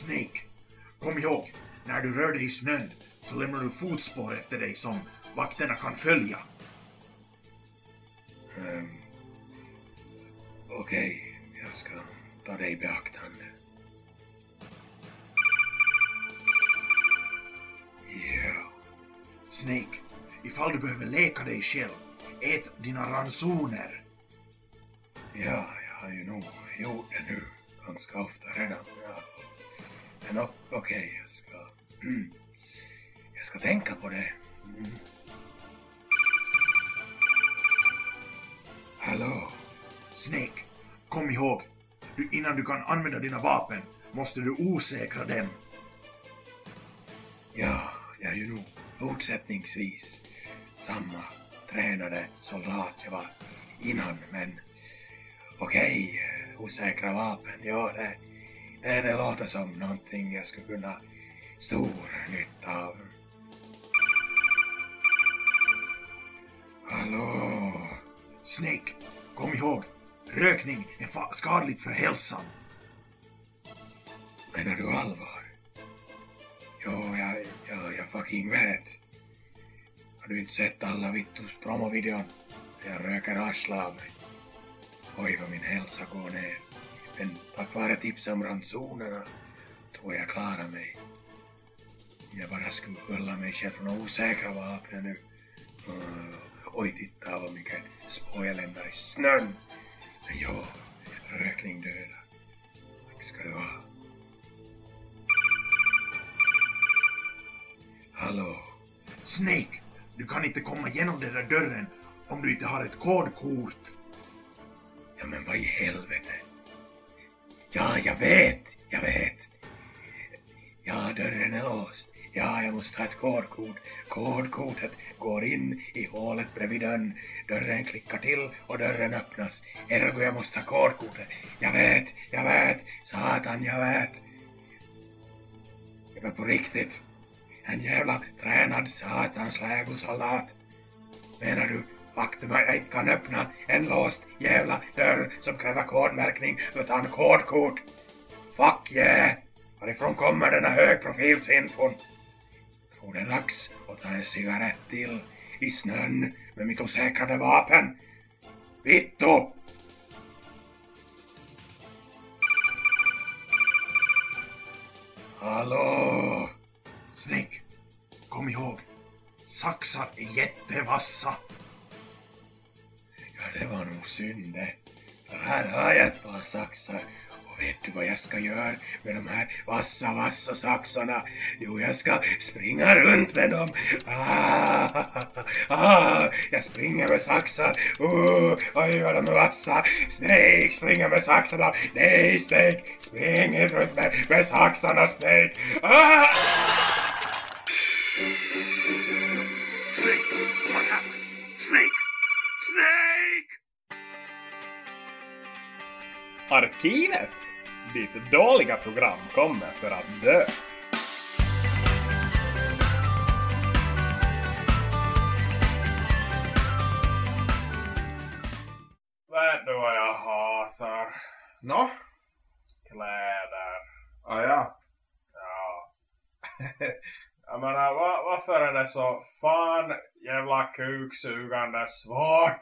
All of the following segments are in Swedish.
Snake, kom ihåg, när du rör dig i snön så lämnar du fotspår efter dig som vakterna kan följa. Um, Okej, jag ska ta dig i beaktande. Yeah. Snake, ifall du behöver leka dig själv, ät dina ransoner. ja, jag har ju nog gjort det nu ganska ofta redan. Ja. Men o- okej, jag ska... Mm, jag ska tänka på det. Mm. Hallå? Snake, kom ihåg, du, innan du kan använda dina vapen måste du osäkra dem. Ja, jag är ju nog fortsättningsvis samma tränade soldat jag var innan, men okej, eh, osäkra vapen, ja det, det, det låter som någonting jag skulle kunna stor nytta av. Hallå? Snake, kom ihåg, rökning är skadligt för hälsan. Menar du allvar? Jo, jag, jag, jag fucking vet. Har du inte sett alla Vittus promovideon? Jag röker arslet av mig. Oj, vad min hälsa går ner. Men tack vare tips om ransonerna tror jag klarar mig. Jag bara skulle hålla mig själv från osäkra vapen nu. Uh, oj, titta vad mycket spår jag lämnar i snön. Men jo, rökning dödar. Tack ska du ha. Hallå? Snake, du kan inte komma igenom den där dörren om du inte har ett kodkort. Ja men vad i helvete? Ja, jag vet, jag vet. Ja, dörren är låst. Ja, jag måste ha ett kodkort. Kodkortet går in i hålet bredvid dörren. Dörren klickar till och dörren öppnas. Ergo, jag måste ha kodkortet. Jag vet, jag vet. Satan, jag vet. Men på riktigt. En jävla tränad satans lägosoldat. Menar du vakten jag inte kan öppna en låst jävla dörr som kräver kodmärkning utan kodkort? Fuck yeah! Varifrån kommer denna högprofilsinfon? Tror det är dags att ta en cigarett till i snön med mitt osäkrade vapen. Vittu! Hallå? Snake, kom ihåg, saxar är jättevassa. Ja, det var nog synd det. För här har jag ett par saxar. Och vet du vad jag ska göra med de här vassa, vassa saxarna? Jo, jag ska springa runt med dem. Ah, ah, jag springer med saxar. Oh, oj, vad de är vassa. Snake springer med saxarna. Nej, Snake, spring inte runt med, med saxarna, Snake. Ah! Snake, what happened? Snake! Snake! Arkivet, dit dåliga program kommer för att dö. Vet du vad jag hatar? Nå? Kläder. Ah, ja. Ja. Jag menar, va, varför är det så fan jävla kuksugande svårt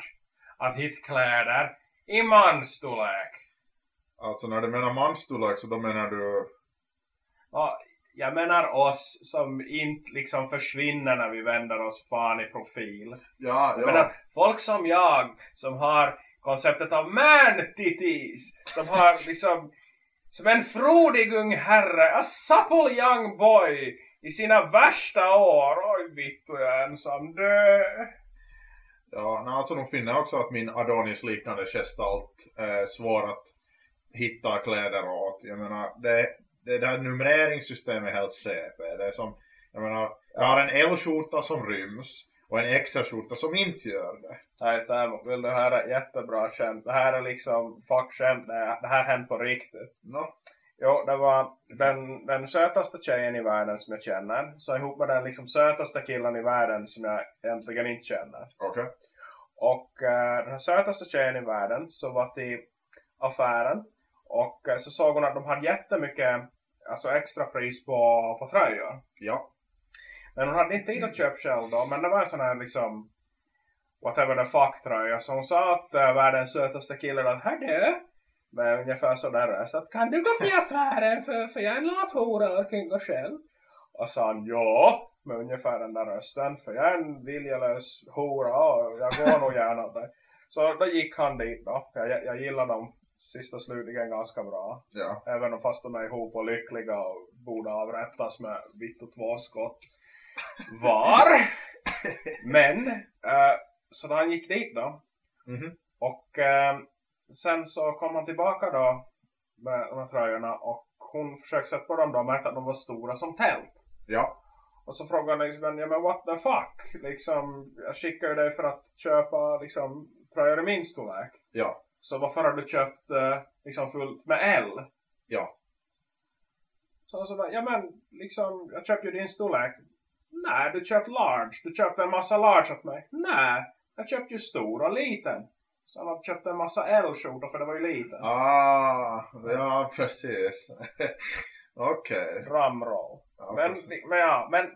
att hitta kläder i mansstorlek? Alltså när du menar mansstorlek så då menar du... Ja, jag menar oss som inte liksom försvinner när vi vänder oss fan i profil. Ja, Jag menar, folk som jag som har konceptet av man titties som har liksom som en frodig ung herre, a supple young boy i sina värsta år. Oj vittu jag är ensam dö. Ja, nej, alltså de finner också att min Adonis-liknande gestalt är svår att hitta kläder åt. Jag menar, det, det där numreringssystemet är helt CP. Det är som, jag menar, jag har en L-skjorta som ryms och en XL-skjorta som inte gör det. Nej, Tamo, vill du höra jättebra skämt? Det här är liksom fuck-skämt, det, här- det hänt på riktigt. Nå? Jo, det var den, den sötaste tjejen i världen som jag känner. Så ihop med den liksom sötaste killen i världen som jag egentligen inte känner. Okej. Och eh, den här sötaste tjejen i världen så var till affären. Och eh, så såg hon att de hade jättemycket alltså extra pris på, på tröjor. Ja. Men hon hade inte tid att köpa själv då. Men det var en sån här liksom whatever the fuck tröja. Så hon sa att uh, världens sötaste killen att hördu. Med ungefär sådär röst. Att kan du gå till affären för, för jag är en lat hora och kan gå själv. Och sa han ja. Med ungefär den där rösten. För jag är en viljelös hora och jag går nog gärna där. Så då gick han dit då. Jag, jag gillar dem sista slutligen ganska bra. Ja. Även om fast de är ihop och lyckliga och borde avrättas med vitt och två skott var. Men, eh, så då han gick dit då. Mhm. Och eh, sen så kom han tillbaka då med de här tröjorna och hon försökte sätta på dem då och märkte att de var stora som tält. Ja. Och så frågade han liksom, ja men what the fuck? Liksom, jag skickar ju dig för att köpa liksom tröjor i min storlek. Ja. Så varför har du köpt eh, liksom fullt med L? Ja. Så han sa ja men liksom, jag köpte ju din storlek. Nej, du köpte large. Du köpte en massa large åt mig. Nej, jag köpte ju stor och liten. Så han hade köpt en massa L-skjortor för det var ju liten. Ah, ja precis. Okej. Drumroll. Ja, men, men ja, men,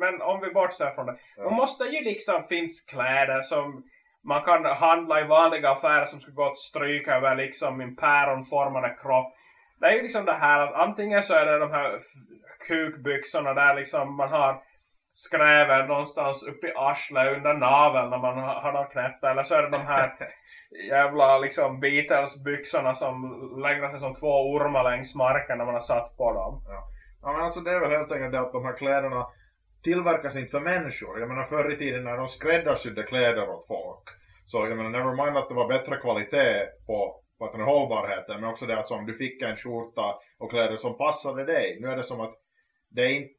men om vi bortser från det. Ja. Då måste ju liksom finnas kläder som man kan handla i vanliga affärer som ska gå att stryka över liksom min päronformade kropp. Det är ju liksom det här att antingen så är det de här kukbyxorna där liksom man har skräver någonstans uppe i arslet under naveln när man har dem knäppta. Eller så är det de här jävla liksom Beatles-byxorna som lägger sig som två ormar längs marken när man har satt på dem. Ja men alltså det är väl helt enkelt det att de här kläderna tillverkas inte för människor. Jag menar förr i tiden när de skräddarsydde kläder åt folk. Så jag menar never mind att det var bättre kvalitet på på den hållbarheten. Men också det att som du fick en skjorta och kläder som passade dig. Nu är det som att det är inte,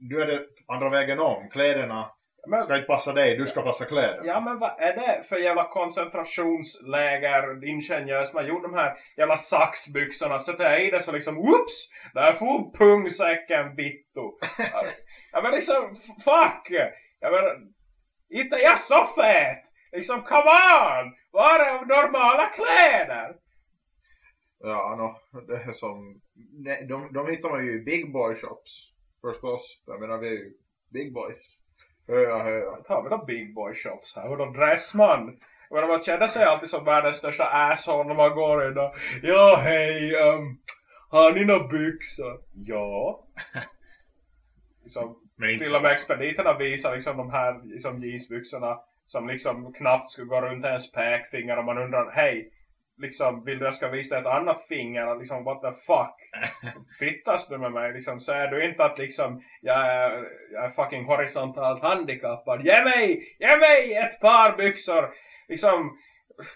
nu är det andra vägen om. Kläderna Men, ska inte passa dig, du ska passa kläderna. Ja men vad är det för jävla koncentrationsläger ingenjör som har gjort de här jävla saxbyxorna sätter jag i det så liksom whoops där får pungsäcken vittu. ja men liksom fuck! Jag menar inte är jag så fet! Liksom come on! Var är normala kläder? Ja, no, det är som, ne, de, de hittar man ju i big boy shops. Förstås. Jag menar vi är ju big boys. Höja, höja. Tar vi då big boy shops här? Vadå dressman? Jag menar man känner sig alltid som världens största asshole när man går in och Ja hej, um, har ni några byxor? Ja. liksom, Men inte till och med expediterna visar liksom de här liksom, jeansbyxorna som liksom knappt skulle gå runt ens pekfinger och man undrar hej, liksom vill du jag ska visa ett annat finger? Liksom what the fuck? Fittas du med mig? Liksom, säger du inte att liksom jag är, jag är fucking horisontalt handikappad? Ge mig, ge mig ett par byxor! Liksom,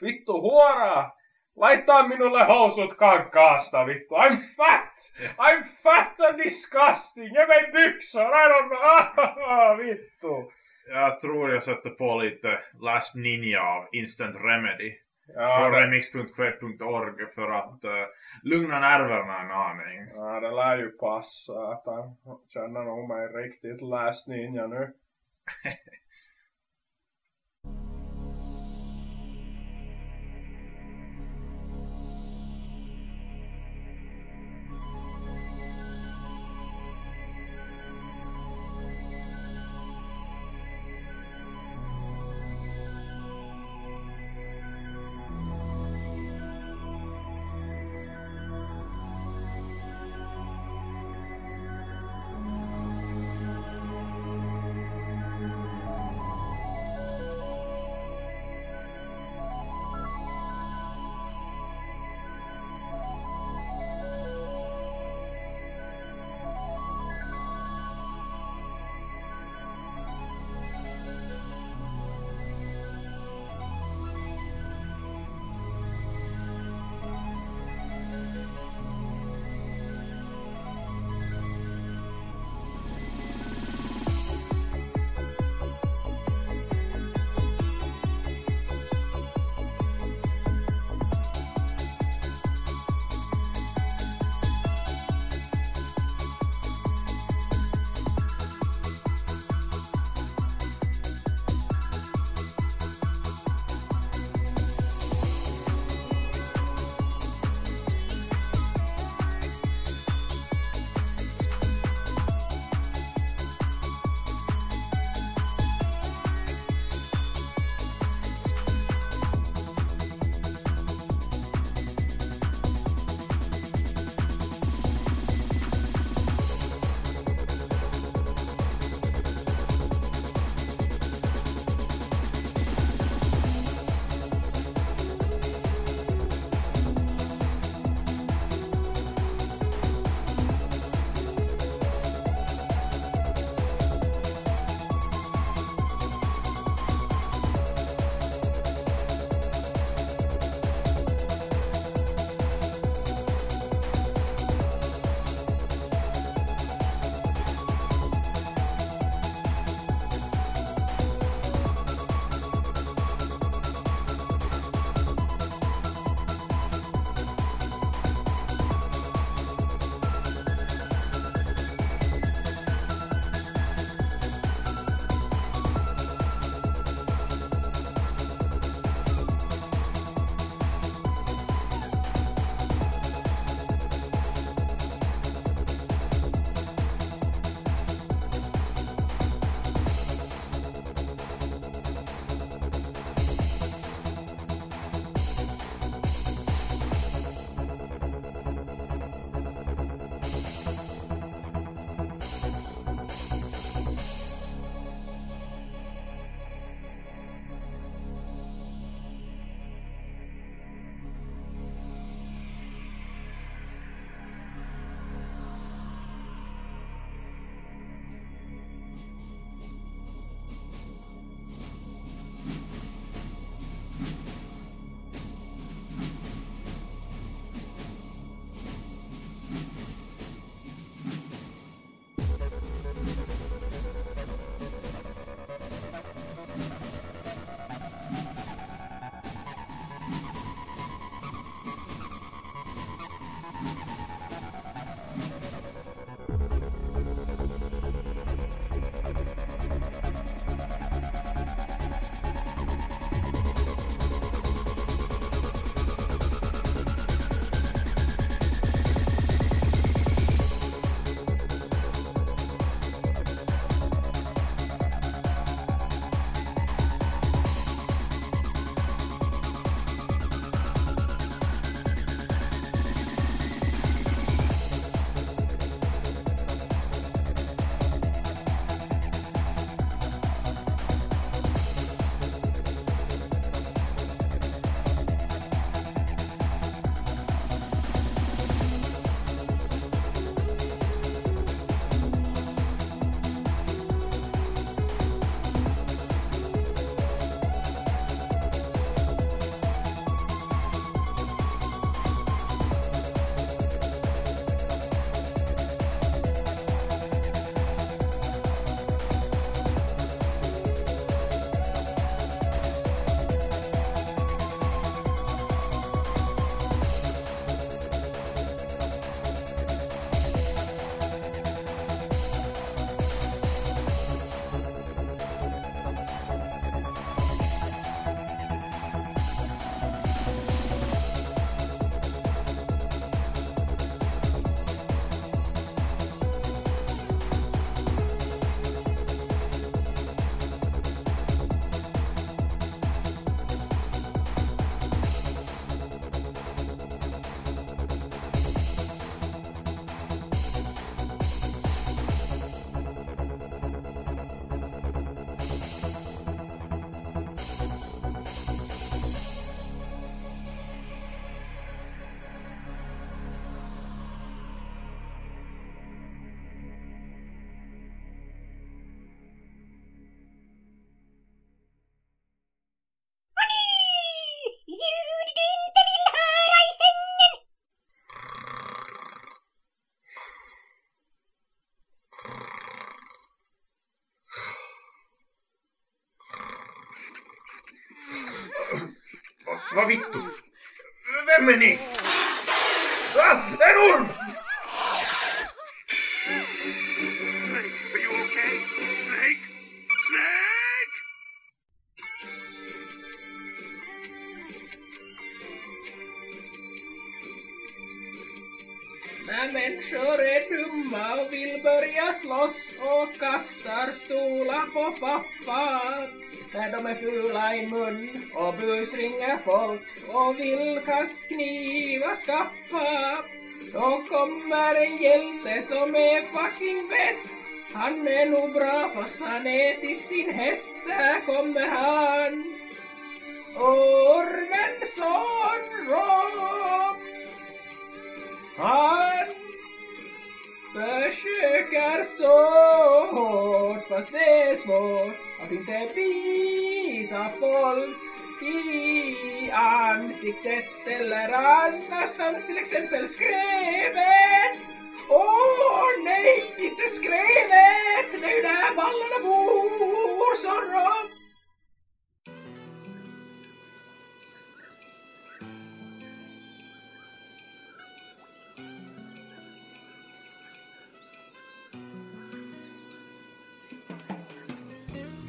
vittu huora! Laita minulle housut kankaasta vittu. I'm fat! I'm fat and disgusting! Ge mig byxor! I don't know! Vittu! Jag tror jag sätter på lite Last Ninja av Instant Remedy. Ja, remix.kve.org för att uh, lugna nerverna en aning. ja, det lär ju passa att han känner nog mig riktigt last ninja nu. vittu? Vem är ni? Ah, en orm! Snake, are you okay? Snake? Snake! När människor är dumma och vill börja slåss och kastar stolar på faffa. När de är fula i mun och busringer folk och vill kastknivar skaffa. Då kommer en hjälte som är fucking bäst. Han är nog bra fast han ätit sin häst. Där kommer han. Ormensson Rob. Han försöker så hårt fast det är svårt att inte bita folk i ansiktet eller annanstans till exempel skrevet. Åh nej, inte skrevet! Det är ju där ballarna bor, Zorro!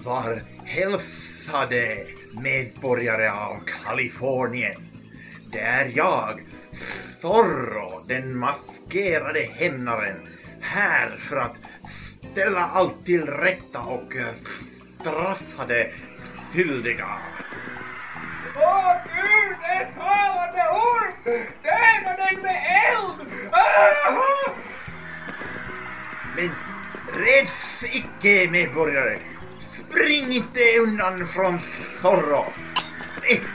Var hälsade medborgare av Kalifornien. Det är jag, Zorro, den maskerade hämnaren, här för att ställa allt till rätta och eh, straffa de skyldiga. Åh gud, det är talande orm! Döda den med eld! Ah! Men räds icke medborgare. Spring inte undan från Zorro.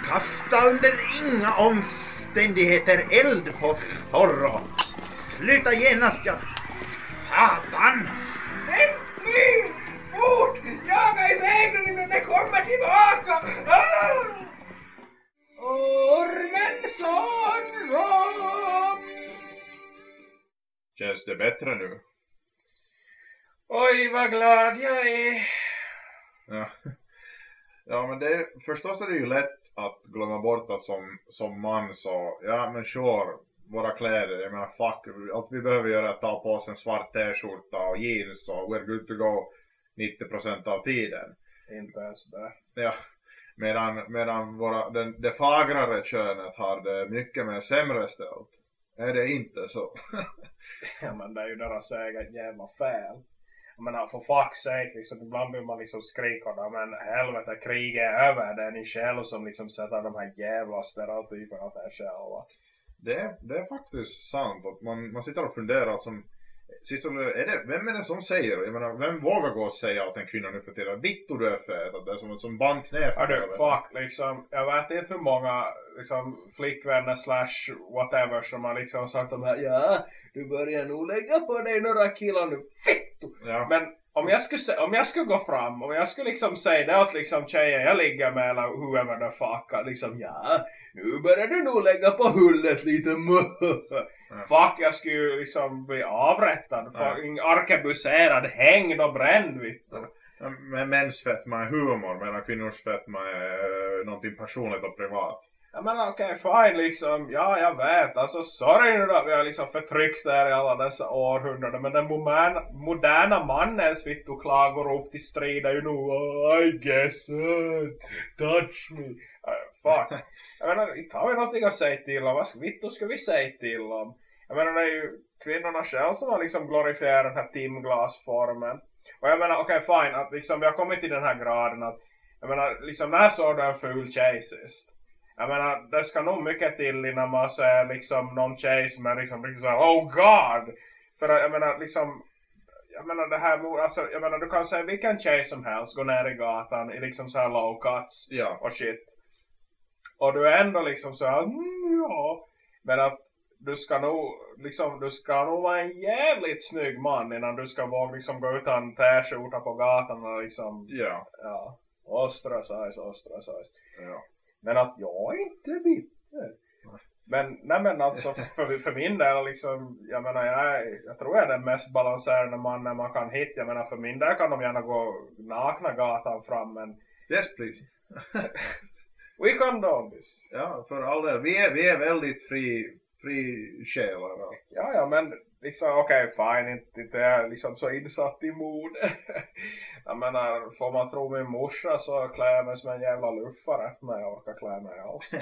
Kasta under inga omständigheter eld på Zorro. Sluta genast, ja. Satan! Den flyr! Fort! Jaga iväg den innan den kommer tillbaka! Ah! Ormen Zorro! Känns det bättre nu? Oj, vad glad jag är. Ja. Ja men det, förstås är det ju lätt att glömma bort att som, som man så, ja men sure, våra kläder, jag menar fuck, allt vi behöver göra är att ta på oss en svart t-skjorta och jeans och we're good to go 90% av tiden. Inte ens det. Ja, medan, medan våra, den, det fagrare könet har det mycket mer sämre ställt. Är det inte så? Ja men det är ju deras eget jävla fel. Jag menar för fuck's sake liksom, ibland vill man liksom skrika då, men helvete kriget är över. Det är ni själv som liksom sätter de här jävla stereotyperna för er själva. Det är, det är faktiskt sant att man, man sitter och funderar som och är det, vem är det som säger, jag menar, vem vågar gå och säga åt en kvinna nu för tiden, vittu du är fet, att det är som som band knä för du, fuck liksom. Jag vet inte hur många liksom flickvänner slash whatever som har liksom sagt de här Ja, du börjar nog lägga på dig några killar nu. Fitto! Ja. Men om jag skulle, om jag skulle gå fram, om jag skulle liksom säga det åt liksom tjejen jag ligger med eller whoever the fuck, liksom ja, nu börjar du nog lägga på hullet lite Fuck, jag skulle ju liksom bli avrättad, fucking arkebuserad, hängd och bränd vittu. Men mäns fetma är humor medan kvinnors fetma är eh, någonting personligt och privat. Ja men okej, fine liksom. Ja, jag vet. Alltså sorry nu då. Vi har liksom förtryckt er i alla dessa århundraden. Men den moderna, moderna mannens vittu klagorop till strid är ju nog oh, I guess, uh, touch me. Uh, fuck. Jag menar, inte har vi någonting att säga till om. Vad vittu ska vi säga till om? Jag menar, det är ju kvinnorna själva som har liksom glorifierat den här timglasformen. Och jag menar, okej fine. Att liksom vi har kommit till den här graden att jag menar, liksom när såg du en ful tjej sist? Jag menar, det ska nog mycket till innan man ser liksom någon tjej som är liksom riktigt såhär, oh god! För jag menar liksom, jag menar det här, alltså, jag menar du kan säga vilken tjej som helst gå ner i gatan i liksom så här low cuts Ja. och shit. Och du är ändå liksom så här, mm, ja. Men att du ska nog, liksom, du ska nog vara en jävligt snygg man innan du ska våga liksom gå utan t-skjorta på gatan och liksom, Ja. ja, ostracise, ostracise. Ja. Men att jag är inte bitter. Men, nej men alltså för, för min del liksom, jag menar jag, jag tror jag är den mest balanserade mannen man kan hitta. Jag menar för min del kan de gärna gå nakna gatan fram men Yes please. We condones. Ja, för all del. Vi är, vi är väldigt fri, fri själar. allt. Ja, ja, men liksom, okej, fine, inte, inte är jag liksom så insatt i mode. jag menar, får man tro min morsa så klär jag mig som en jävla luffare när jag orkar klä mig alls.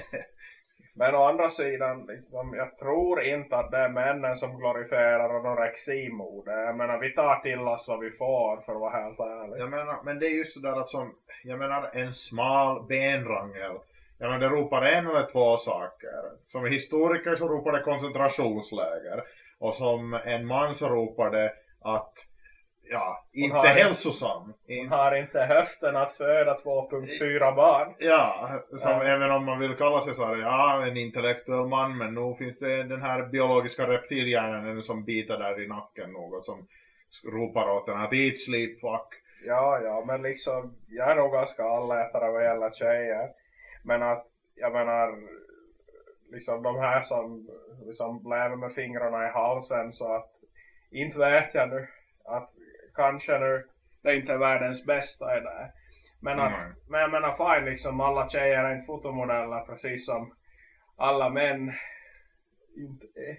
Men å andra sidan, liksom, jag tror inte att det är männen som glorifierar anoreximode. Jag menar, vi tar till oss vad vi får för att vara helt ärlig. Jag menar, men det är just det där att som, jag menar en smal benrangel. Jag menar, det ropar en eller två saker. Som historiker så ropar det koncentrationsläger. Och som en man så ropar det att, ja, inte hälsosam. Hon In, har inte höften att föda 2.4 barn. ja, som Ja. även om man vill kalla sig så här, ja, en intellektuell man, men nu finns det den här biologiska reptilhjärnan som biter där i nacken något som ropar åt den att eat, sleep, fuck. Ja, ja, men liksom, jag är nog ganska allätare vad gäller tjejer. Men att, jag menar, liksom de här som liksom lever med fingrarna i halsen så att, inte vet jag nu, att kanske nu, det inte är världens bästa i det. Men att, Nej. men jag menar fine liksom, alla tjejer är inte fotomodeller precis som alla män inte är.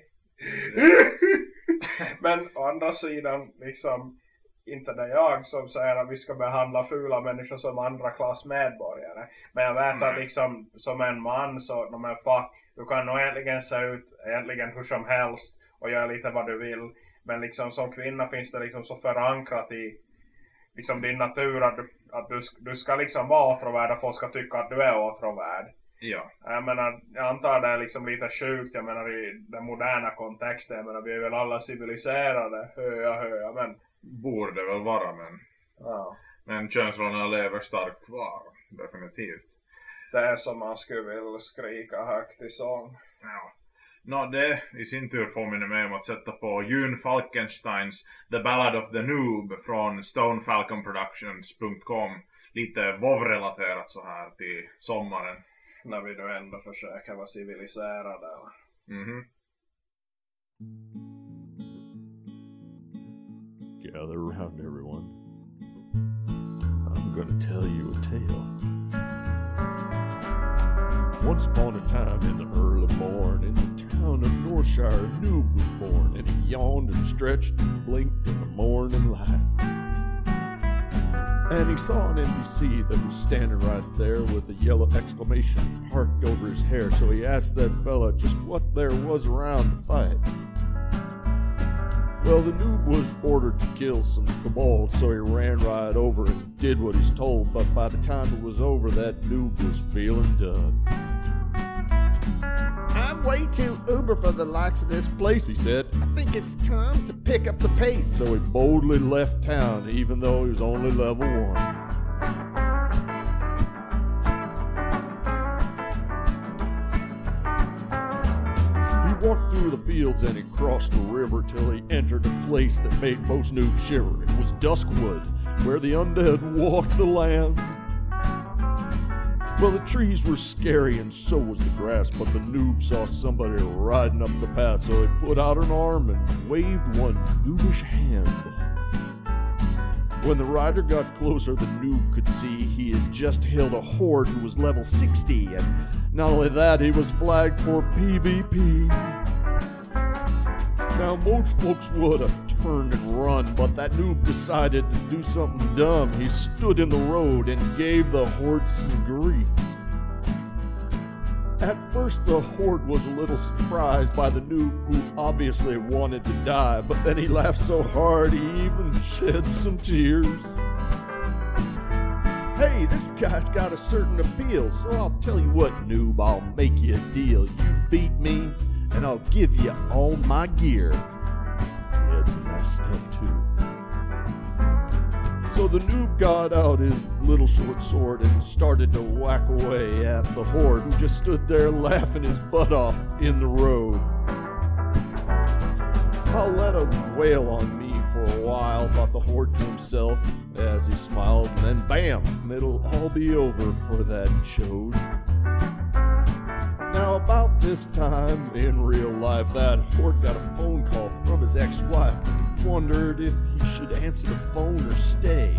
Men å andra sidan, liksom, inte det jag som säger att vi ska behandla fula människor som andra klass medborgare. Men jag vet att Nej. liksom, som en man så, men fuck, du kan nog egentligen se ut egentligen hur som helst och göra lite vad du vill. Men liksom som kvinna finns det liksom så förankrat i liksom din natur att du, att du, du ska liksom vara åtråvärd och folk ska tycka att du är åtråvärd. Ja. Jag menar, jag antar det är liksom lite sjukt, jag menar i den moderna kontexten, jag menar vi är väl alla civiliserade, höja, höja, men Borde väl vara, men, ja, men könsrollerna lever starkt kvar. Definitivt. det är som man skulle vilja skrika högt i sång. Ja. Nå, det i sin tur påminner mig om att sätta på June Falkensteins The Ballad of the Noob från stonefalconproductions.com. Lite WoW-relaterat så här till sommaren. När vi nu ändå försöker vara civiliserade. Mhm. Gather around, everyone. I'm gonna tell you a tale. Once upon a time in the early morn, in the town of Northshire, a noob was born, and he yawned and stretched and blinked in the morning light. And he saw an NPC that was standing right there with a yellow exclamation parked over his hair, so he asked that fella just what there was around to fight. Well, the noob was ordered to kill some kobolds, so he ran right over and did what he's told, but by the time it was over, that noob was feeling done. I'm way too uber for the likes of this place, he said. I think it's time to pick up the pace. So he boldly left town, even though he was only level one. Through the fields and he crossed the river till he entered a place that made most noobs shiver. It was Duskwood, where the undead walked the land. Well, the trees were scary and so was the grass, but the noob saw somebody riding up the path, so he put out an arm and waved one noobish hand. When the rider got closer, the noob could see he had just hailed a horde who was level 60, and not only that, he was flagged for PvP. Now, most folks would have turned and run, but that noob decided to do something dumb. He stood in the road and gave the horde some grief. At first, the horde was a little surprised by the noob who obviously wanted to die, but then he laughed so hard he even shed some tears. Hey, this guy's got a certain appeal, so I'll tell you what, noob, I'll make you a deal. You beat me, and I'll give you all my gear. He had some nice stuff, too. So the noob got out his little short sword and started to whack away at the horde who just stood there laughing his butt off in the road. I'll let him wail on me for a while, thought the horde to himself as he smiled, and then bam, it'll all be over for that chode. About this time in real life, that horde got a phone call from his ex wife he wondered if he should answer the phone or stay.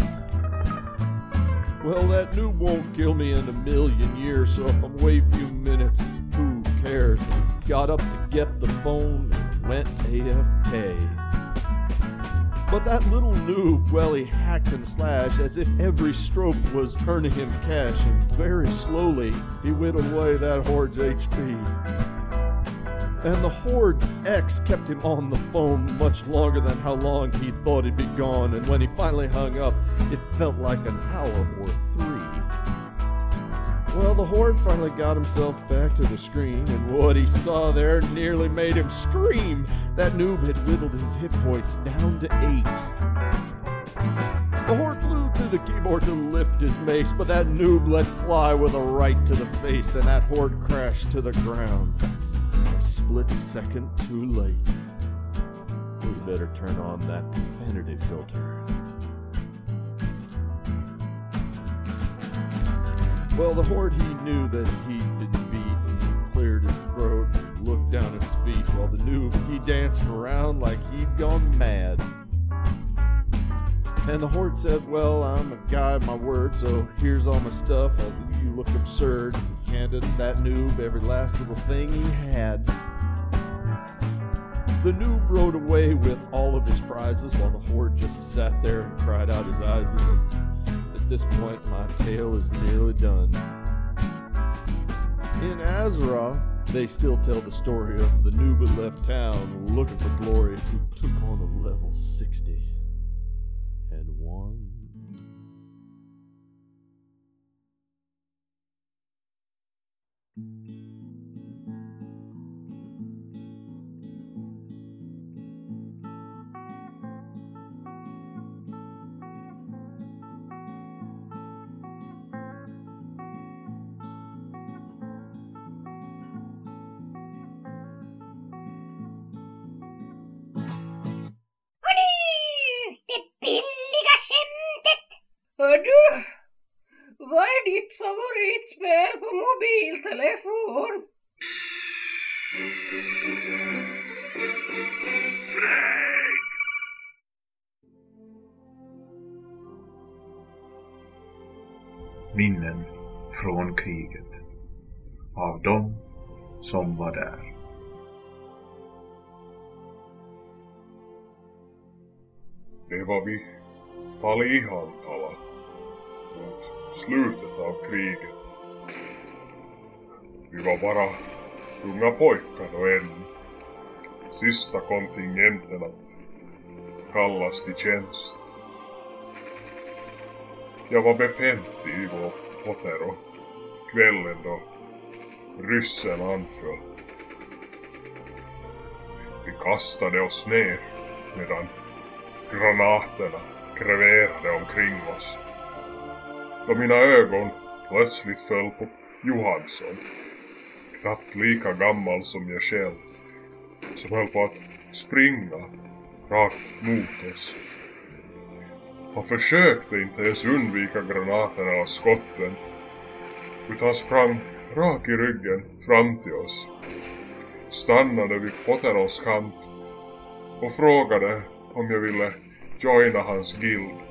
Well, that noob won't kill me in a million years, so if I'm away a few minutes, who cares? Got up to get the phone and went AFK. But that little noob, well, he hacked and slashed as if every stroke was earning him cash, and very slowly he whittled away that Horde's HP. And the Horde's ex kept him on the phone much longer than how long he thought he'd be gone, and when he finally hung up, it felt like an hour or three. Well, the Horde finally got himself back to the screen, and what he saw there nearly made him scream. That noob had whittled his hit points down to eight. The Horde flew to the keyboard to lift his mace, but that noob let fly with a right to the face, and that Horde crashed to the ground. A split second too late. We better turn on that profanity filter. Well, the horde he knew that he'd been beat and he cleared his throat looked down at his feet while the noob he danced around like he'd gone mad. And the horde said, Well, I'm a guy of my word, so here's all my stuff. I'll you look absurd. And handed that noob every last little thing he had. The noob rode away with all of his prizes while the horde just sat there and cried out his eyes. At this point, my tale is nearly done. In Azeroth, they still tell the story of the noob who left town looking for glory who took on a level 60 and won. Ditt favoritspel på mobiltelefon? Minnen från kriget. Av dem som var där. Det var vid Talihantala mot slutet av kriget. Vi var bara unga pojkar och en sista kontingenten att kallas till tjänst. Jag var befänt i vår Potero kvällen då ryssen anföll. Vi kastade oss ner medan granaterna kreverade omkring oss. Då mina ögon plötsligt föll på Johansson, knappt lika gammal som jag själv, som höll på att springa rakt mot oss. Han försökte inte ens undvika granaterna och skotten, utan sprang rak i ryggen fram till oss, stannade vid Potteros kant och frågade om jag ville joina hans guild.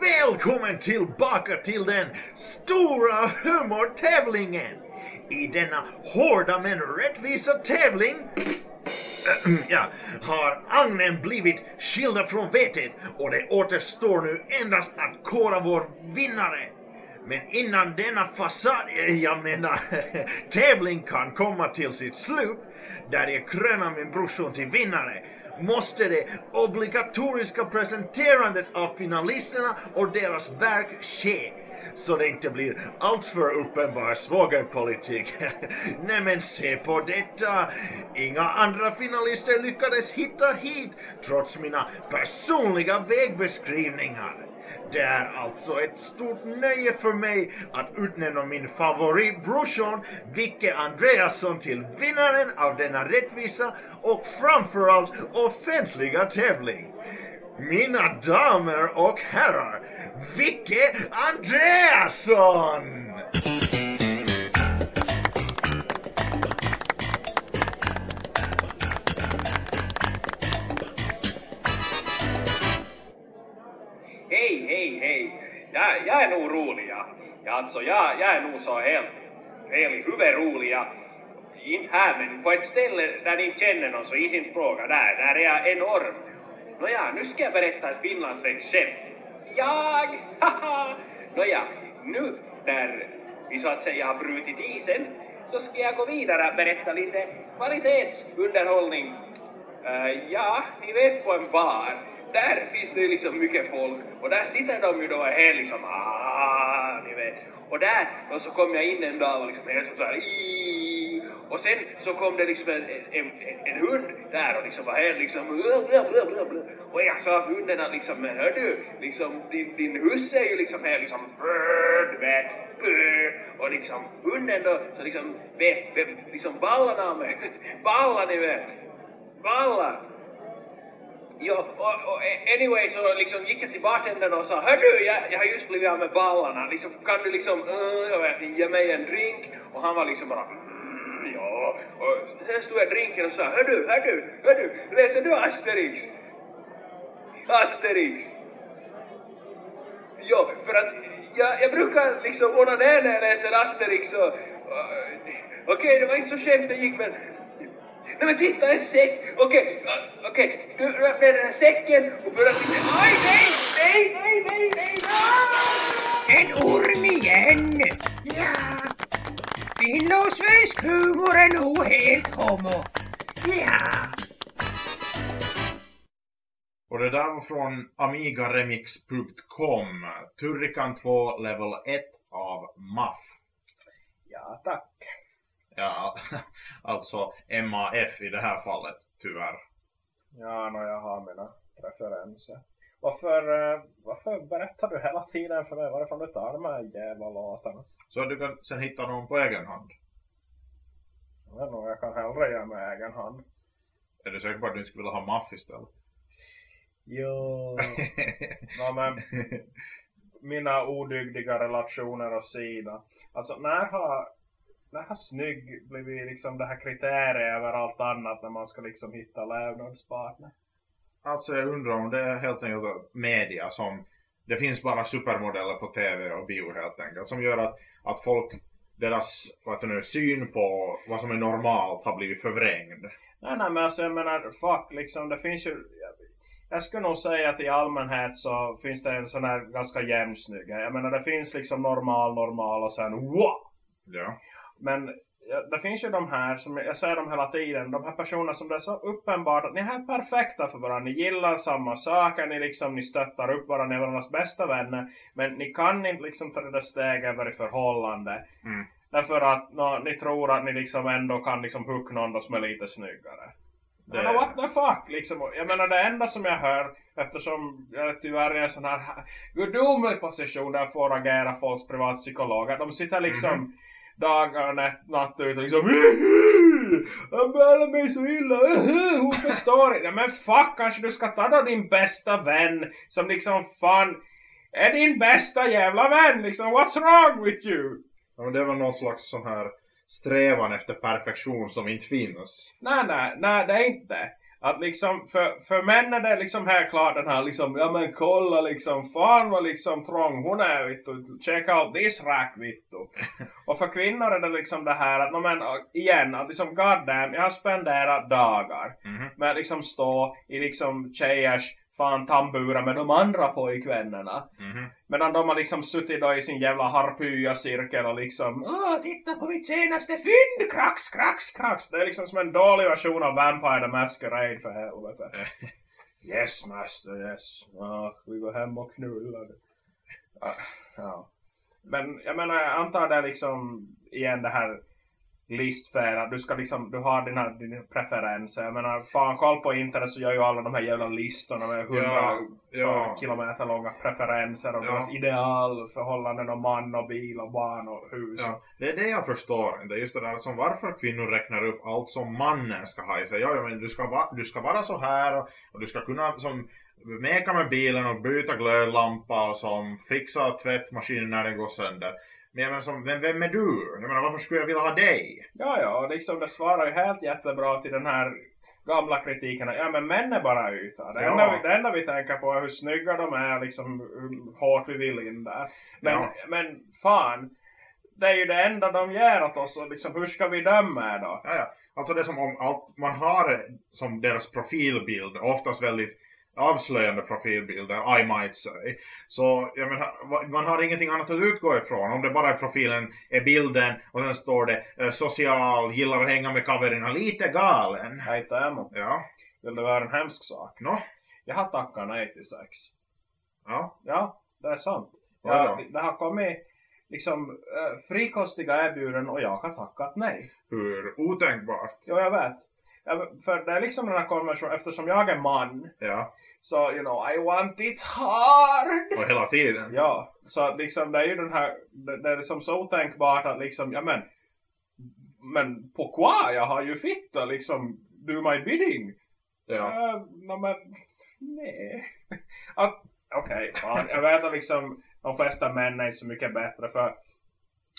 Välkommen tillbaka till den stora humortävlingen! I denna hårda men rättvisa tävling ja, har agnen blivit skilda från vetet och det återstår nu endast att kora vår vinnare. Men innan denna fasad, eh, jag menar tävling kan komma till sitt slut, där jag krönar min brorson till vinnare, måste det obligatoriska presenterandet av finalisterna och deras verk ske. Så det inte blir alltför uppenbar svågerpolitik. Nej men se på detta! Inga andra finalister lyckades hitta hit trots mina personliga vägbeskrivningar. Det är alltså ett stort nöje för mig att utnämna min favoritbrorson Vicke Andreasson till vinnaren av denna rättvisa och framförallt offentliga tävling. Mina damer och herrar, Vicke Andreasson! Är nog rolig, ja. alltså, jag, jag är nog så helt, helt i huvudet rolig, ja. Inte här, men på ett ställe där ni inte känner någon så is inte fråga. Där, där är jag enorm. Nåja, nu ska jag berätta ett finlandssvenskt. Jag, haha! Nåja, nu när vi så att säga har brutit isen så ska jag gå vidare och berätta lite kvalitetsunderhållning. Eh, ja, ni vet på en bar, där finns det ju liksom mycket folk och där sitter de ju då helt liksom ah, ni vet. Och där, och så kom jag in en dag och liksom helt så här "Ii." och sen så kom det liksom en, en, en, en hund där och liksom var helt liksom och jag sa hunden att liksom men hör du, liksom din, din husse är ju liksom helt liksom du vet, och liksom hunden då så liksom vet, vet liksom ballarna av mig, ballar ni vet, ballar. Ja, och, och anyway så liksom gick jag till bartendern och sa Hörru, jag, jag har just blivit av med ballarna, liksom, kan du liksom, uh, vet, ge mig en drink? Och han var liksom bara mm, ja, och sen stod jag drinken och sa hördu, hördu, hördu, läser du Asterix? Asterix? Jo, för att jag, jag brukar liksom onanera när jag läser Asterix och, äh, Uh, okej, det var inte så skämt det gick men Nej men titta, en säck! Okej, okej, du öppnar den här säcken och börjar titta. Aj, nej, nej, nej, nej, nej! En orm igen! Ja. Finlandssvensk humor är nog helt homo. Ja. Och det där var från amigaremix.com. Turrican 2 level 1 av MAF. Ja, tack. Ja, alltså MAF i det här fallet, tyvärr. Ja, no, jag har mina preferenser. Varför, eh, varför berättar du hela tiden för mig varifrån du tar de här jävla låtarna? Så du kan sen hitta dem på egen hand. Vet nog, jag kan hellre göra med egen hand. Är du säker på att du inte skulle vilja ha MAF istället? Jo. ja, men mina odygdiga relationer och sida. Alltså, när har, när har snygg blivit liksom det här kriteriet över allt annat när man ska liksom hitta levnadspartner? Alltså jag undrar om det är helt enkelt media som det finns bara supermodeller på tv och bio helt enkelt som gör att, att folk deras vad det nu, syn på vad som är normalt har blivit förvrängd. Nej, nej, men alltså jag menar, fuck liksom, det finns ju... Jag skulle nog säga att i allmänhet så finns det en sån här ganska jämnsnygga. Jag menar, det finns liksom normal, normal och sen wow! Ja. Men ja, det finns ju de här, som jag säger dem hela tiden, de här personerna som det är så uppenbart att ni är perfekta för varandra. Ni gillar samma saker, ni liksom, ni stöttar upp varandra, ni är varandras bästa vänner. Men ni kan inte liksom ta det där steget över i förhållande. Mm. Därför att nå, ni tror att ni liksom ändå kan liksom hooka någon som är lite snyggare. Det- Men what the fuck liksom. Jag menar det enda som jag hör eftersom jag tyvärr är i en sån här gudomlig position där jag får agera folks privatpsykolog. Att de sitter liksom dagar och natt, natt ut och liksom Han behandlar mig så illa, hon förstår inte. Men fuck, kanske du ska ta då din bästa vän som liksom fan är din bästa jävla vän liksom. What's wrong with you? Ja, men det väl någon slags sån här strävan efter perfektion som inte finns. Nej, nej, nej det är inte. Att liksom, för, för män är det liksom helt klart den här liksom, ja men kolla liksom, fan vad liksom trång hon är vittu, check out this rack vittu. Och för kvinnor är det liksom det här att, no, men igen, att liksom goddamn, jag har spenderat dagar Mhm. med att liksom stå i liksom tjejers fan tambura med de andra pojkvännerna. Mhm. Medan de har liksom suttit då i sin jävla harpya-cirkel och liksom Åh, titta på mitt senaste fynd! Krax, krax, krax! Det är liksom som en dålig version av Vampire the Masquerade för helvete. yes master, yes. Ja, vi går hem och knullar. Ja, ja. Men jag menar, jag antar det är liksom igen det här listfär att du ska liksom, du har dina, dina preferenser. Jag menar, fan koll på internet så gör ju alla de här jävla listorna med hundra Ja, ja. kilometer långa preferenser och Ja. deras idealförhållanden och man och bil och barn och hus. Ja, det är det jag förstår inte. Just det där som varför kvinnor räknar upp allt som mannen ska ha i sig. Ja, ja men du ska, va, du ska vara så här och, och du ska kunna som meka med bilen och byta glödlampa och som fixa tvättmaskinen när den går sönder. Men jag menar som, vem, vem är du? Jag menar varför skulle jag vilja ha dig? Ja, ja, liksom det svarar ju helt jättebra till den här gamla kritiken. Ja, men män är bara yta. Det, Ja. enda, vi, det enda vi tänker på är hur snygga de är, liksom hur hårt vi vill in där. Men, Ja. men fan, det är ju det enda de ger åt oss och liksom hur ska vi döma då? Ja, ja. Alltså det är som om allt, man har som deras profilbild, oftast väldigt avslöjande profilbilder, I might say. Så jag menar, man har ingenting annat att utgå ifrån. Om det bara är profilen, är bilden och sen står det eh, social, gillar att hänga med kaverna, lite galen. Hej Teemu, Ja, vill det vara en hemsk sak? nå, Jag har tackat nej till sex. ja, Ja, det är sant. Ja, det, har kommit liksom äh, frikostiga erbjuden och jag har tackat nej. hur otänkbart. Jo, jag vet. För det är liksom den här konversationen, eftersom jag är man, Ja, så you know, I want it hard! och hela tiden. Ja, så att liksom det är ju den här, det, det är liksom så otänkbart att liksom, ja men, men pourquoi? Jag har ju fitta liksom, do my bidding. Ja. Uh, no, men, nej. Att, Okej, fan. Jag vet att liksom de flesta män är så mycket bättre för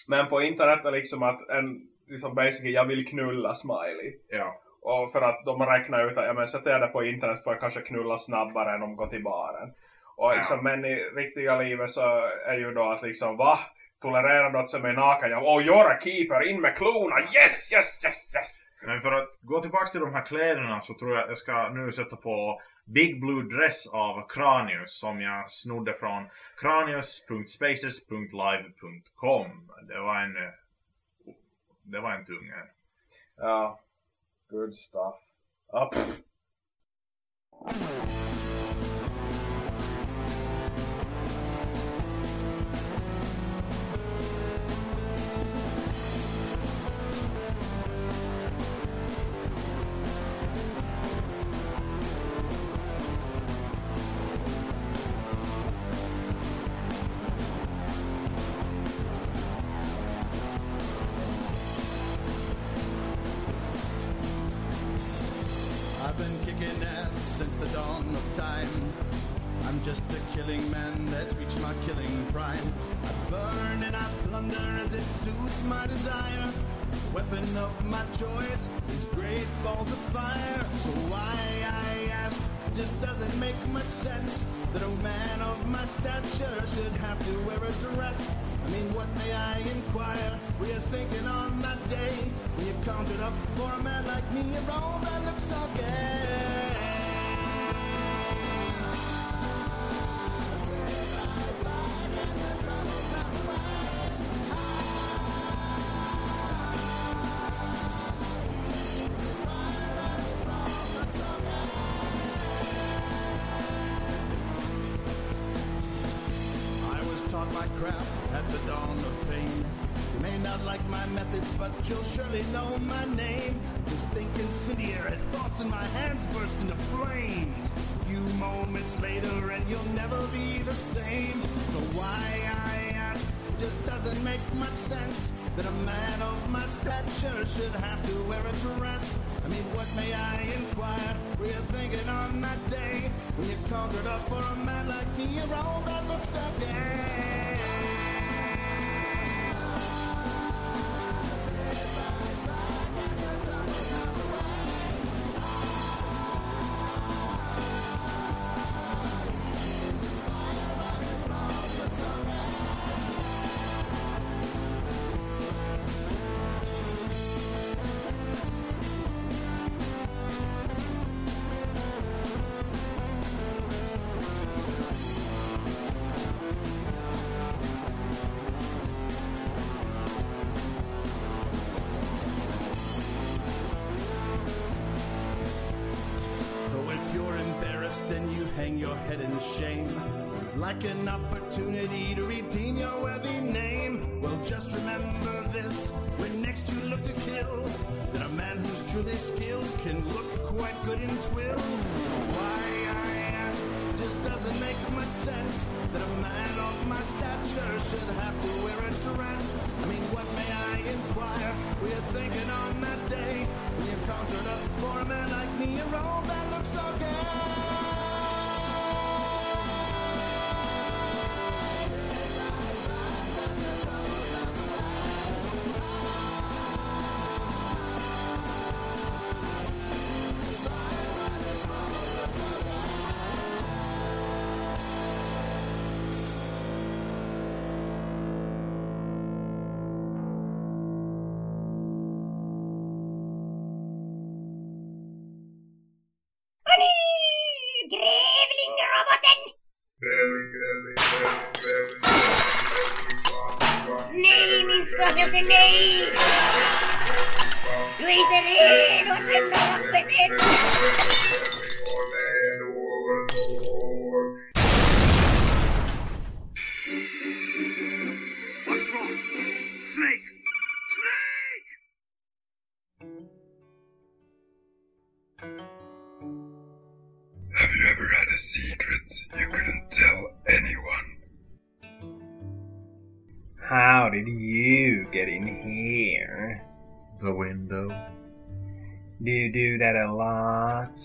men på internet är liksom att en liksom basically jag vill knulla smiley. Ja. Och för att de räknar ut att ja, men sätter jag det på internet får jag kanske knulla snabbare än om går till baren. Och liksom, men i riktiga livet så är ju då att liksom va? Tolererar du att se mig naken? Jag, oh you're a keeper, in med klorna! Yes, yes, yes, yes! Men för att gå tillbaka till de här kläderna så tror jag jag ska nu sätta på Big Blue Dress av Cranius som jag snodde från cranius.spaces.live.com. Det var en... Det var en tung en. Ja, good stuff. Up. Doesn't make much sense that a man of my stature should have to wear a dress. I mean, what may I inquire? Were you thinking on that day when you conjured up for a man like me a that looks so gay? Much sense that a man of my stature should have to wear a dress. I mean, what may I inquire? Were you thinking on that day when you conjured up for a man like me a robe that looks? Like an opportunity to redeem your worthy name. Well, just remember this when next you look to kill. That a man who's truly skilled can look quite good in twill. So why I ask just doesn't make much sense that a man of my stature should have to wear a dress. I mean, what may I inquire? We're thinking on that day when you conjured up for a man like me a window. Do you do that a lot?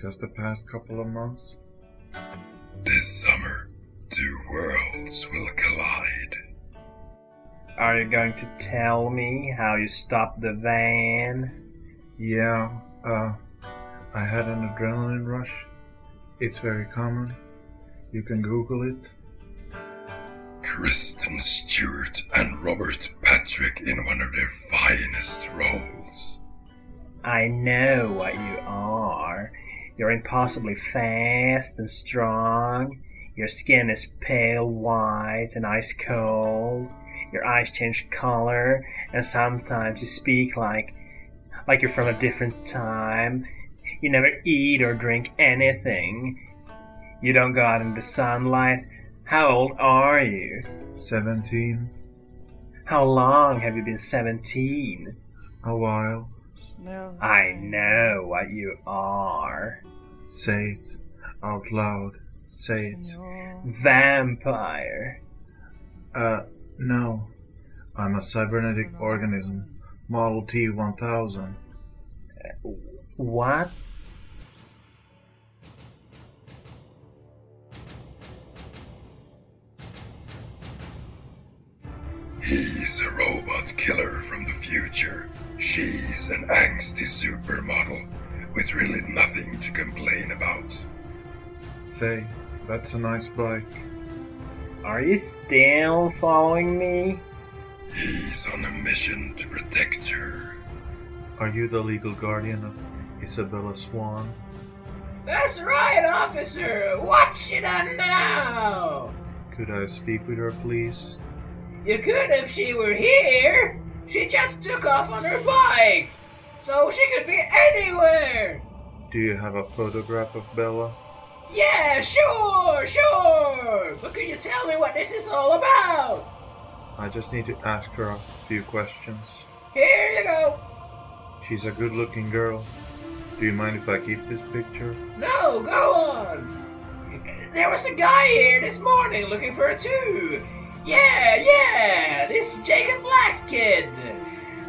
Just the past couple of months. This summer, two worlds will collide. Are you going to tell me how you stopped the van? Yeah, uh, I had an adrenaline rush. It's very common. You can Google it. Kristen Stewart and Robert Patrick in one of their finest roles. I know what you are. You're impossibly fast and strong. Your skin is pale white and ice cold. Your eyes change color, and sometimes you speak like like you're from a different time. You never eat or drink anything. You don't go out in the sunlight. How old are you? 17. How long have you been 17? A while. No. I know what you are. Say it. Out loud. Say it. Vampire. Uh, no. I'm a cybernetic organism. Model T1000. What? He's a robot killer from the future. She's an angsty supermodel with really nothing to complain about. Say, that's a nice bike. Are you still following me? He's on a mission to protect her. Are you the legal guardian of Isabella Swan? That's right, officer! What you done now? Could I speak with her, please? You could if she were here. She just took off on her bike. So she could be anywhere. Do you have a photograph of Bella? Yeah, sure, sure. But could you tell me what this is all about? I just need to ask her a few questions. Here you go. She's a good looking girl. Do you mind if I keep this picture? No, go on. There was a guy here this morning looking for her too. Yeah, yeah, this Jacob Black kid.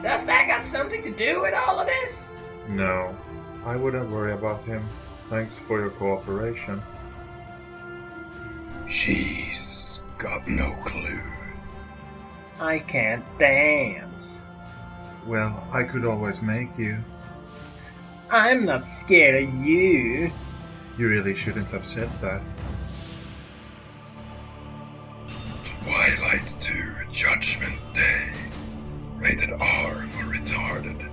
Does that got something to do with all of this? No, I wouldn't worry about him. Thanks for your cooperation. She's got no clue. I can't dance. Well, I could always make you. I'm not scared of you. You really shouldn't have said that. 2 Judgment Day. Rated R for retarded.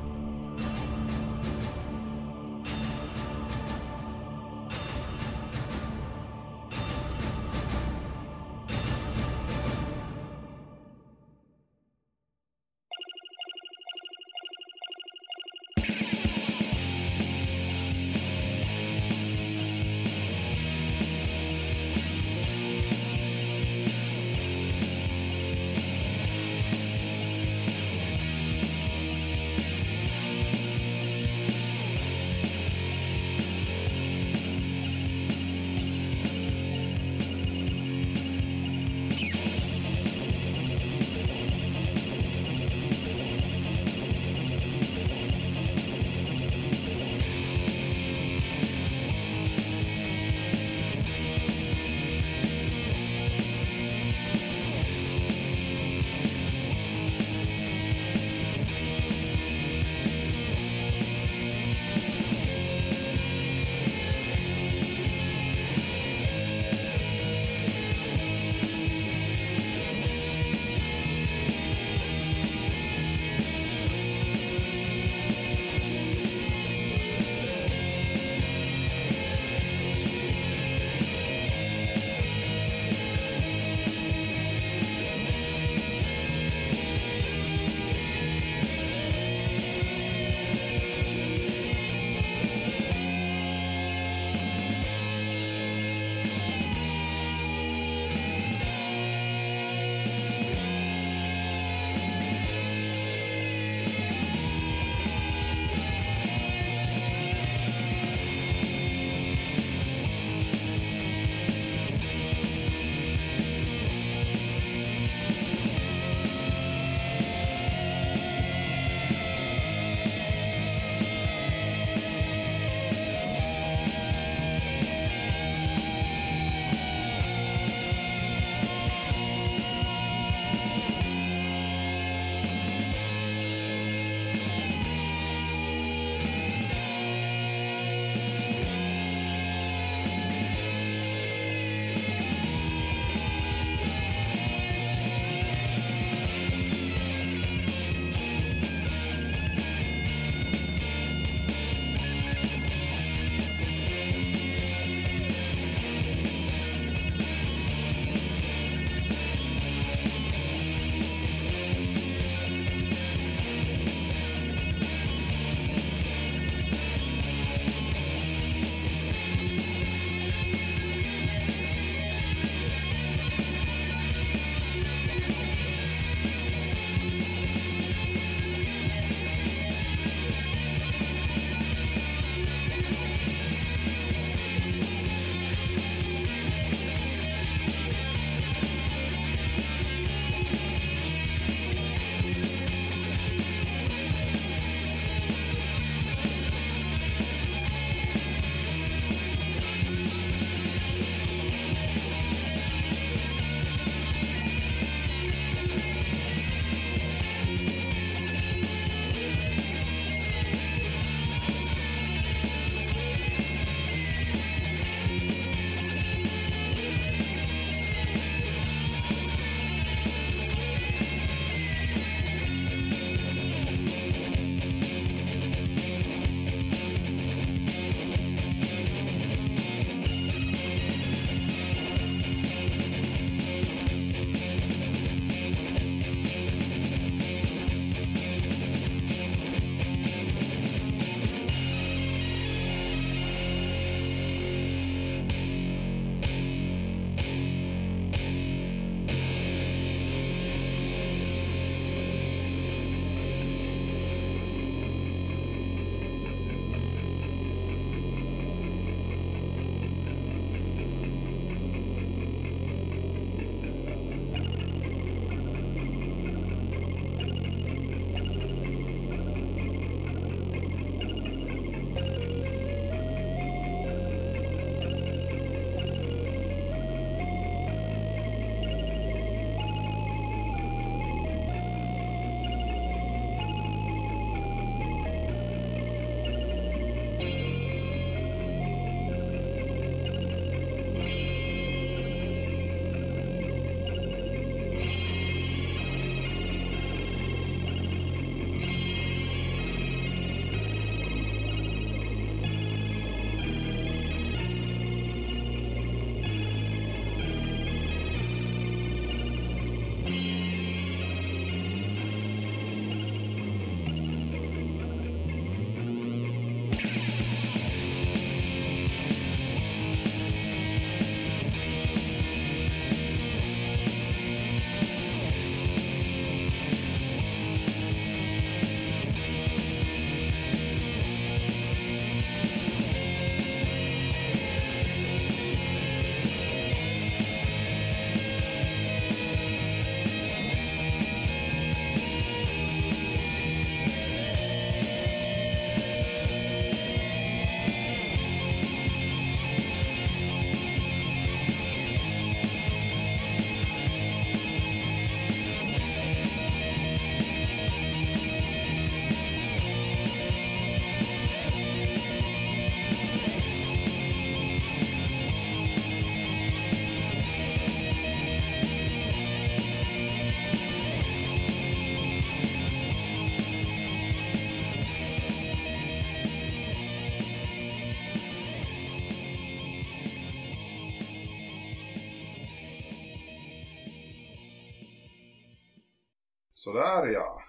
Sådär ja.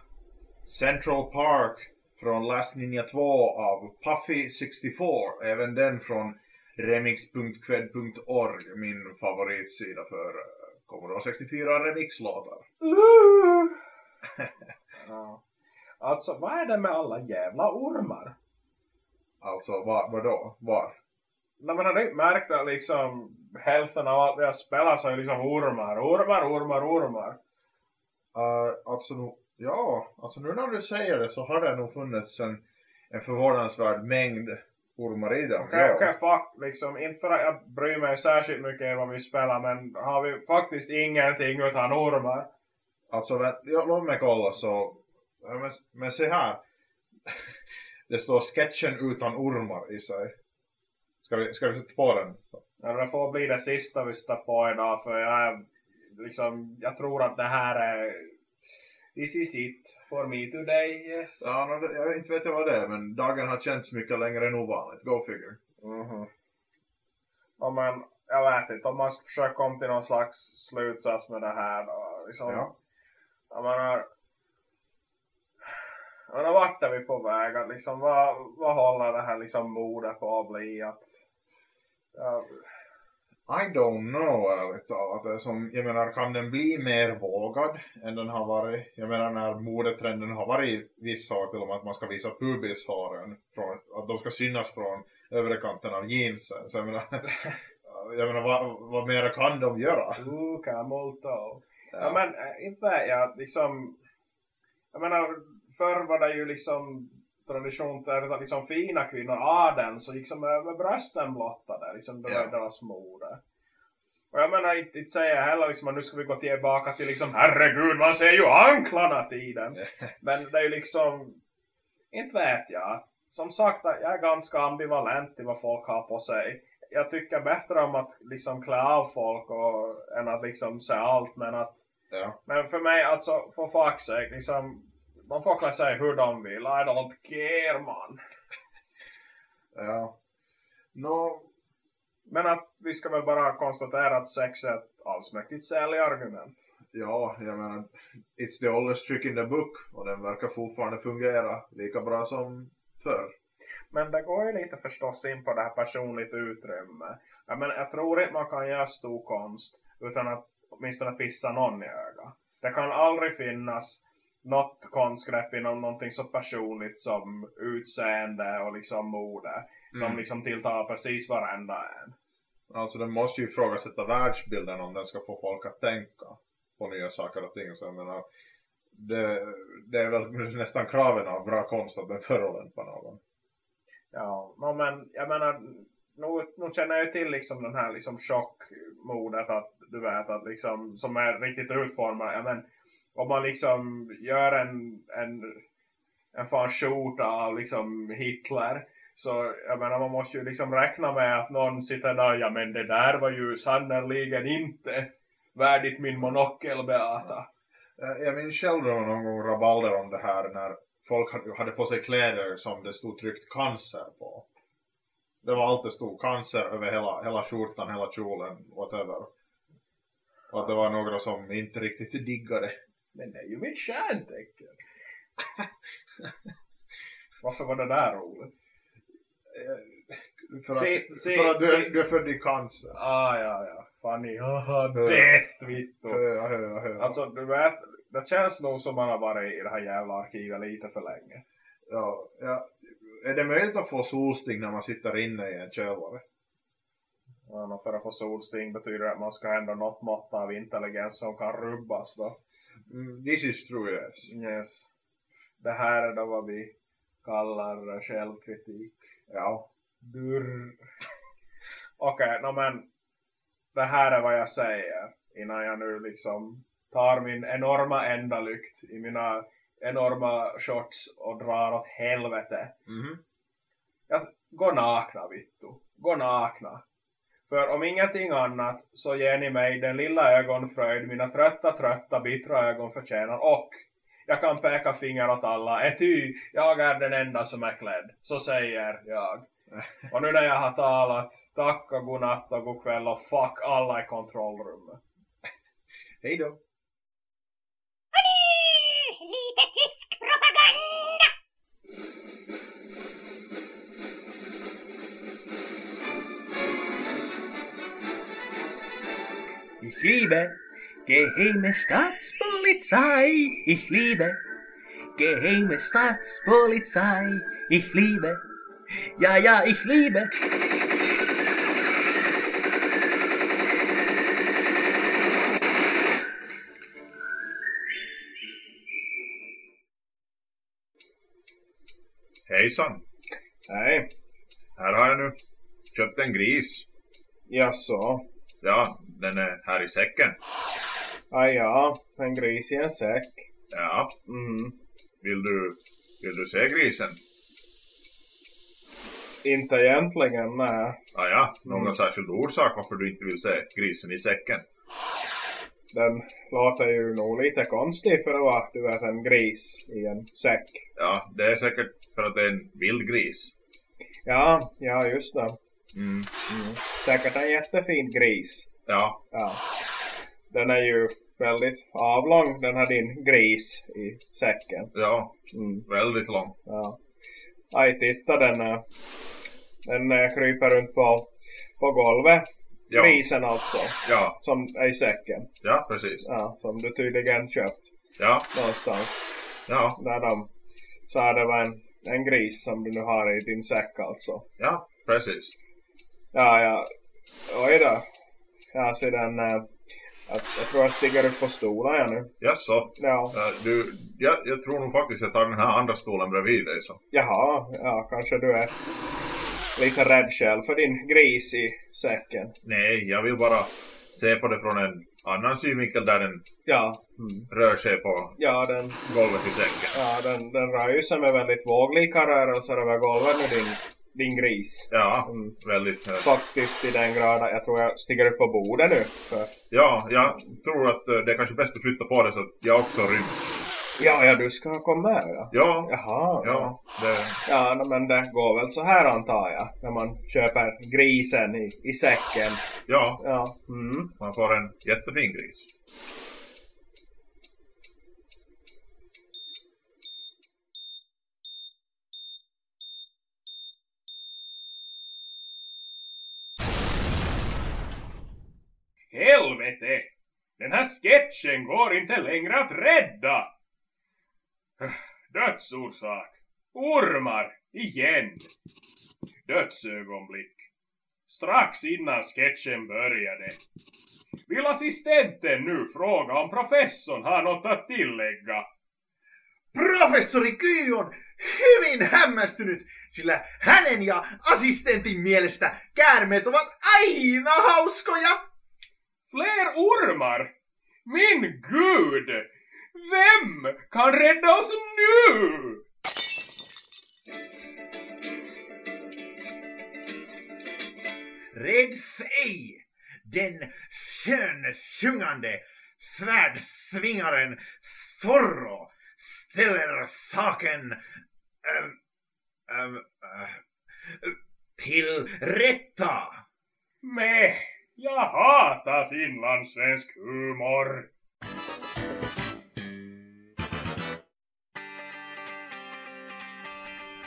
Central Park från Last Ninja 2 av Puffy64. Även den från remix.qued.org. Min favoritsida för eh, Commodore 64 remixlåtar. Uh. ja. Alltså vad är det med alla jävla ormar? Alltså var, vadå? Var? Nej men har du märkt att liksom hälften av allt jag spelar så är liksom ormar, ormar, ormar, ormar. Uh, alltså ja, alltså nu när du säger det så har det nog funnits en, en förvånansvärd mängd ormar i dem. Okej, ja. okej, fuck liksom. Inte för att jag bryr mig särskilt mycket om vad vi spelar men har vi faktiskt ingenting utan ormar. Alltså vä- ja, låt mig kolla så, men, men se här. det står sketchen utan ormar i sig. Ska vi, ska vi sätta på den? Ja, det får bli det sista vi sätter på idag för jag är liksom, jag tror att det här är This is it for me today, yes. Ja, no, jag inte vet jag vad det är men dagen har känts mycket längre än ovanligt. Go figure. Mhm. Ja men, jag vet inte, om man ska försöka komma till någon slags slutsats med det här då, liksom. Ja. Jag menar, jag menar vart är vi på väg? Att liksom, vad, vad håller det här liksom modet på att bli? Att, ja, I don't know ärligt talat. Som, jag menar kan den bli mer vågad än den har varit? Jag menar när modetrenden har varit vissa år till och med att man ska visa pubishåren från, att de ska synas från övre kanten av jeansen. Så jag menar, jag menar vad, vad mer kan de göra? Luca molto. Ja. Ja. men äh, inte vet jag, liksom jag menar förr var det ju liksom tradition att liksom fina kvinnor, adeln, så gick som över brösten blottade, liksom det var deras mode. Och jag menar inte, inte säga heller liksom att nu ska vi gå tillbaka till liksom herregud man ser ju anklarna tiden. Men det är ju liksom, inte vet jag. Som sagt, jag är ganska ambivalent till vad folk har på sig. Jag tycker bättre om att liksom klä av folk och, än att liksom se allt. Men att, Ja. men för mig alltså, för fuck's sake, liksom, de får klä sig hur de vill. I don't care man. Ja. Nå, Men att vi ska väl bara konstatera att sex är ett allsmäktigt säljargument. ja, jag menar, it's the oldest trick in the book och den verkar fortfarande fungera lika bra som förr. Men det går ju lite förstås in på det här personligt utrymme. Jag, men, jag tror inte man kan göra stor konst utan att åtminstone pissa någon i ögat. Det kan aldrig finnas något konstgrepp inom någonting så personligt som utseende och liksom mode. Som Mm. liksom tilltalar precis varenda en. Alltså den måste ju ifrågasätta världsbilden om den ska få folk att tänka på nya saker och ting. Så jag menar, det, det är väl nästan kraven av bra konst att den förolämpar någon. Ja, men jag menar, nu, nu känner jag ju till liksom den här liksom chockmodet att du vet att liksom, som är riktigt utformad. Ja, men om man liksom gör en, en, en fan skjorta av liksom Hitler. Så jag menar man måste ju liksom räkna med att någon sitter där, ja men det där var ju sannerligen inte värdigt min monokel Beata. Jag minns själv då någon gång rabalder om det här när folk hade- hade på sig kläder som det stod tryckt cancer på. Det var allt det stod, cancer över hela, hela skjortan, hela kjolen, whatever. Och att det var några som inte riktigt diggade. Men det är ju mitt stjärntecken. Varför var det där roligt? Eh, För att, Se- se- för att du, se- du är född i cancer. Ah, ja, ja. Funny. Haha, death, vittu. Alltså, du vet, det känns nog som man har varit i det här jävla arkivet lite för länge. Ja, ja. Är det möjligt att få solsting när man sitter inne i en källare? Ja, för att få solsting betyder det att man ska ändå något mått av intelligens som kan rubbas då. Mm, this is true, yes. Yes. Det här är då vad vi kallar självkritik. Ja. Durr. Okej, no, men det här är vad jag säger innan jag nu liksom tar min enorma ändalykt i mina enorma shorts och drar åt helvete. Mhm. Jag, gå nakna, vittu. Gå nakna. För om ingenting annat så ger ni mig den lilla ögonfröjd mina trötta, trötta, bittra ögon förtjänar och jag kan peka finger åt alla. Ety, jag är den enda som är klädd. Så säger jag. Och nu när jag har talat, tack och godnatt och god kväll och fuck alla i kontrollrummet. Hej då. Ich liebe geheime Staatspolizei, ich liebe geheime Staatspolizei, ich liebe, ja, ja, ich liebe. Hejsan! Nej. Här har jag nu köpt en gris. Jaså? Ja, den är här i säcken. Ah, ja, en gris i en säck. Ja, Mm. vill du, vill du se grisen? Inte egentligen, nej. Ah, ja, någon Mm. särskild orsak varför du inte vill se grisen i säcken? Den låter ju nog lite konstig för att vara, du vet, en gris i en säck. Ja, det är säkert för att det är en vild gris. Ja, ja just det. Mm. Mm. Säkert en jättefin gris. Ja, Ja. Den är ju väldigt avlång, den här din gris i säcken. ja, Mm. väldigt lång. Ja. Aj, titta den, är- den äh, kryper runt på, på golvet. Ja. Grisen alltså, Ja, som är i säcken. ja, precis. Ja, som du tydligen köpt Ja, någonstans. ja, När de sa det var en, en gris som du nu har i din säck alltså. ja, precis. Ja, ja. Oj då. Ja, så den... Äh, jag, jag tror jag stiger upp på stolen jag nu. Jaså? Ja. Äh, du, ja, jag tror nog faktiskt jag tar den här andra stolen bredvid dig så. Jaha, ja, kanske du är lite rädd själv för din gris i säcken. Nej, jag vill bara se på det från en annan synvinkel där den Ja, mm. rör sig på ja den, golvet i säcken. ja, den, den rör ju sig med väldigt våglika rörelser över golvet nu din, din gris. Ja, Mm. väldigt. eh, Faktiskt i den graden, jag tror jag stiger upp på bordet nu. För, Ja, jag tror att eh, det är kanske bäst att flytta på det så att jag också ryms. ja, ja, du ska komma med ja. Ja, Jaha. ja, det, Ja, men det går väl så här antar jag. När man köper grisen i, i säcken. ja, Ja. Mm. man får en jättefin gris. Helvete! Den här sketchen går inte längre att rädda! Dödsorsak. Ormar. Igen. Dödsögonblick. Strax innan sketchen började. Vill assistenten nu fråga om professorn har något att tillägga? Professori Kyy on hyvin hämmästynyt, sillä hänen ja assistentin mielestä käärmeet ovat aina hauskoja. Fler ormar? Min gud! Vem kan rädda oss nu? Red Fej, den könsjungande svärdsvingaren Zorro ställer saken ehm, ehm, eh, till rätta. Meh, jag hatar finlandssvensk humor.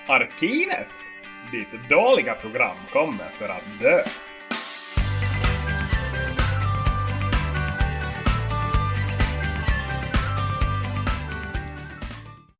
Arkivet, Ditt dåliga program kommer för att dö.